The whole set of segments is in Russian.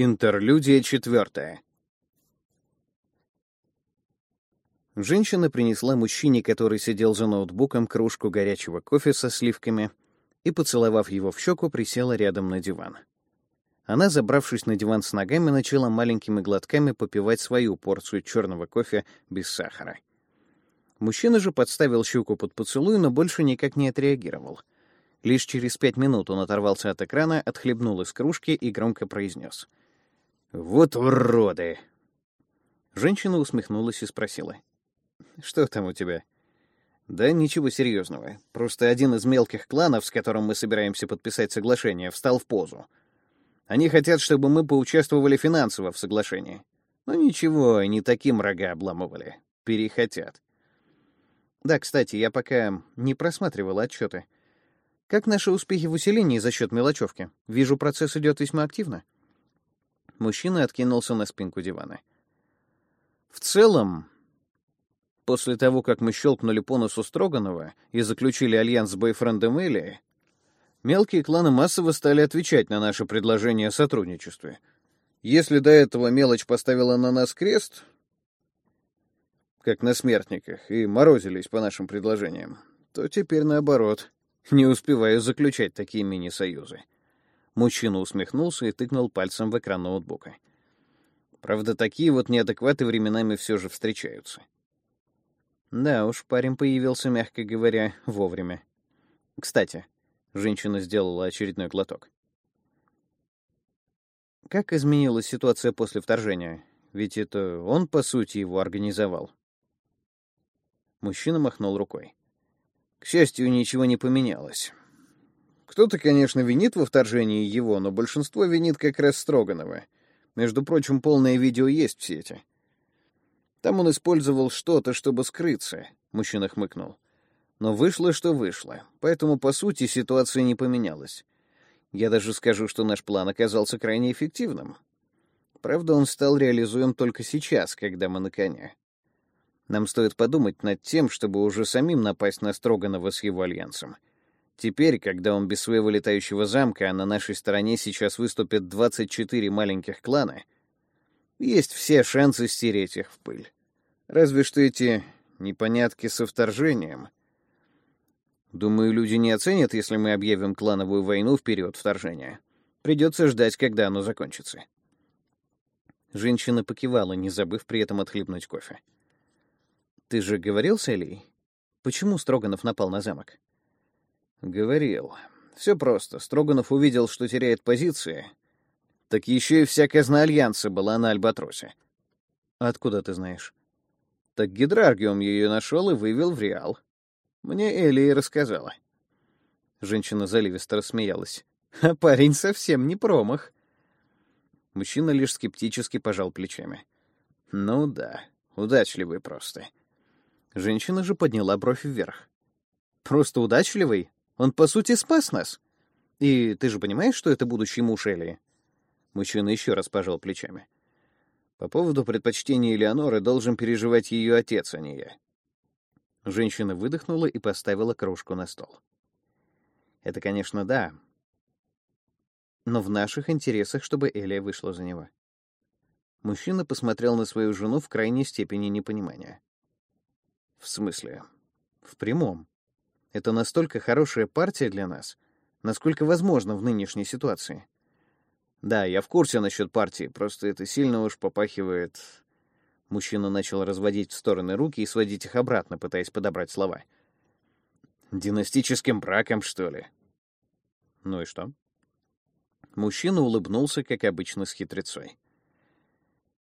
Интерлюдия четвертая. Женщина принесла мужчине, который сидел за ноутбуком, кружку горячего кофе со сливками и, поцеловав его в щеку, присела рядом на диван. Она, забравшись на диван с ногами, начала маленькими глотками попивать свою порцию черного кофе без сахара. Мужчина же подставил щеку под поцелуй, но больше никак не отреагировал. Лишь через пять минут он оторвался от экрана, отхлебнул из кружки и громко произнес — «Вот уроды!» Женщина усмехнулась и спросила. «Что там у тебя?» «Да ничего серьезного. Просто один из мелких кланов, с которым мы собираемся подписать соглашение, встал в позу. Они хотят, чтобы мы поучаствовали финансово в соглашении. Но ничего, они таким рога обламывали. Перехотят. Да, кстати, я пока не просматривал отчеты. Как наши успехи в усилении за счет мелочевки? Вижу, процесс идет весьма активно. Мужчина откинулся на спинку дивана. В целом, после того, как мы щелкнули по носу Строганова и заключили альянс с бойфрендом Элли, мелкие кланы массово стали отвечать на наше предложение о сотрудничестве. Если до этого мелочь поставила на нас крест, как на смертниках, и морозились по нашим предложениям, то теперь наоборот, не успеваю заключать такие мини-союзы. Мужчина усмехнулся и тыкнул пальцем в экран ноутбука. Правда, такие вот неадекваты временами все же встречаются. Да уж, парень появился, мягко говоря, вовремя. Кстати, женщина сделала очередной глоток. Как изменилась ситуация после вторжения? Ведь это он, по сути, его организовал. Мужчина махнул рукой. К счастью, ничего не поменялось. Кто-то, конечно, винит во вторжении его, но большинство винит как раз Строганова. Между прочим, полное видео есть в сети. Там он использовал что-то, чтобы скрыться, мужчина хмыкнул. Но вышло, что вышло, поэтому, по сути, ситуация не поменялась. Я даже скажу, что наш план оказался крайне эффективным. Правда, он стал реализуем только сейчас, когда мы на коне. Нам стоит подумать над тем, чтобы уже самим напасть на Строганова с его альянсом — Теперь, когда он без своего летающего замка, а на нашей стороне сейчас выступят 24 маленьких клана, есть все шансы стереть их в пыль. Разве что эти непонятки со вторжением. Думаю, люди не оценят, если мы объявим клановую войну в период вторжения. Придется ждать, когда оно закончится. Женщина покивала, не забыв при этом отхлебнуть кофе. «Ты же говорил с Элей? Почему Строганов напал на замок?» Говорил. Все просто. Строганов увидел, что теряет позиции. Так еще и вся казна Альянса была на Альбатросе. Откуда ты знаешь? Так Гидраргиум ее нашел и вывел в Реал. Мне Элли рассказала. Женщина заливисто рассмеялась. А парень совсем не промах. Мужчина лишь скептически пожал плечами. Ну да, удачливый просто. Женщина же подняла бровь вверх. Просто удачливый? Он, по сути, спас нас. И ты же понимаешь, что это будущий муж Элии?» Мужчина еще раз пожал плечами. «По поводу предпочтения Элеоноры должен переживать ее отец, а не я». Женщина выдохнула и поставила кружку на стол. «Это, конечно, да. Но в наших интересах, чтобы Элия вышла за него». Мужчина посмотрел на свою жену в крайней степени непонимания. «В смысле?» «В прямом. Это настолько хорошая партия для нас, насколько возможно в нынешней ситуации. Да, я в курсе насчет партии, просто это сильно уж попахивает... Мужчина начал разводить в стороны руки и сводить их обратно, пытаясь подобрать слова. «Династическим браком, что ли?» «Ну и что?» Мужчина улыбнулся, как обычно, с хитрецой.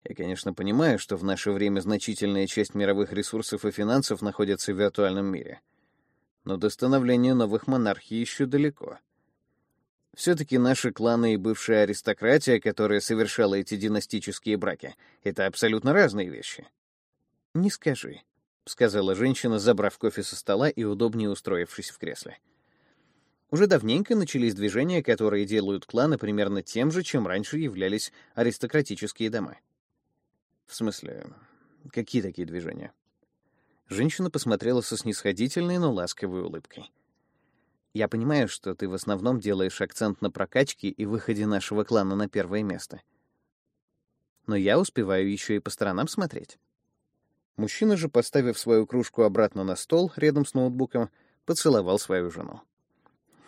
Я, конечно, понимаю, что в наше время значительная часть мировых ресурсов и финансов находится в виртуальном мире — но до становления новых монархий еще далеко. Все-таки наши кланы и бывшая аристократия, которая совершала эти династические браки, это абсолютно разные вещи. «Не скажи», — сказала женщина, забрав кофе со стола и удобнее устроившись в кресле. Уже давненько начались движения, которые делают кланы примерно тем же, чем раньше являлись аристократические дома. В смысле, какие такие движения? Женщина посмотрела со снисходительной, но ласковой улыбкой. «Я понимаю, что ты в основном делаешь акцент на прокачке и выходе нашего клана на первое место. но я успеваю еще и по сторонам смотреть. Мужчина же, поставив свою кружку обратно на стол рядом с ноутбуком, поцеловал свою жену.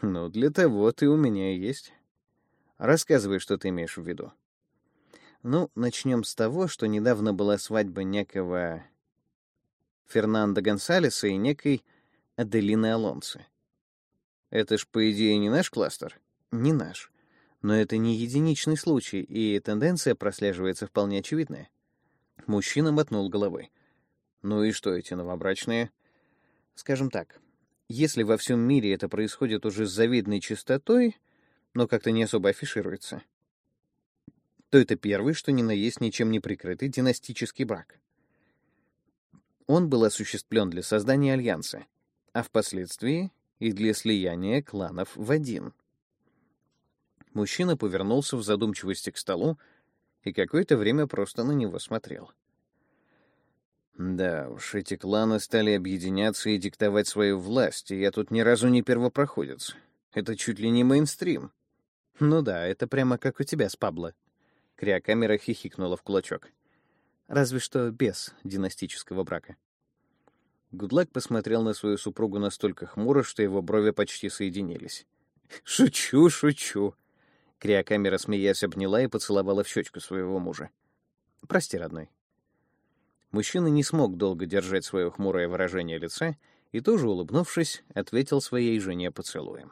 «Ну, для того ты у меня и есть. Рассказывай, что ты имеешь в виду». Ну, начнем с того, что недавно была свадьба некого Фернандо Гонсалеса и некой Аделины Алонсо. Это ж, по идее, не наш кластер? Не наш. Но это не единичный случай, и тенденция прослеживается вполне очевидная. Мужчина мотнул головой. Ну и что эти новобрачные? Скажем так, если во всем мире это происходит уже с завидной частотой, но как-то не особо афишируется, то это первый, что ни на есть ничем не прикрытый династический брак. Он был осуществлен для создания альянса, а впоследствии и для слияния кланов в один. Мужчина повернулся в задумчивости к столу и какое-то время просто на него смотрел. Да уж, эти кланы стали объединяться и диктовать свою власть, и я тут ни разу не первопроходец. Это чуть ли не мейнстрим. Ну да, это прямо как у тебя с Пабло. Криокамера хихикнула в кулачок. Разве что без династического брака. Гудлак посмотрел на свою супругу настолько хмуро, что его брови почти соединились. «Шучу, шучу!» Криокамера, смеясь, обняла и поцеловала в щечку своего мужа. «Прости, родной». Мужчина не смог долго держать свое хмурое выражение лица и тоже, улыбнувшись, ответил своей жене поцелуем.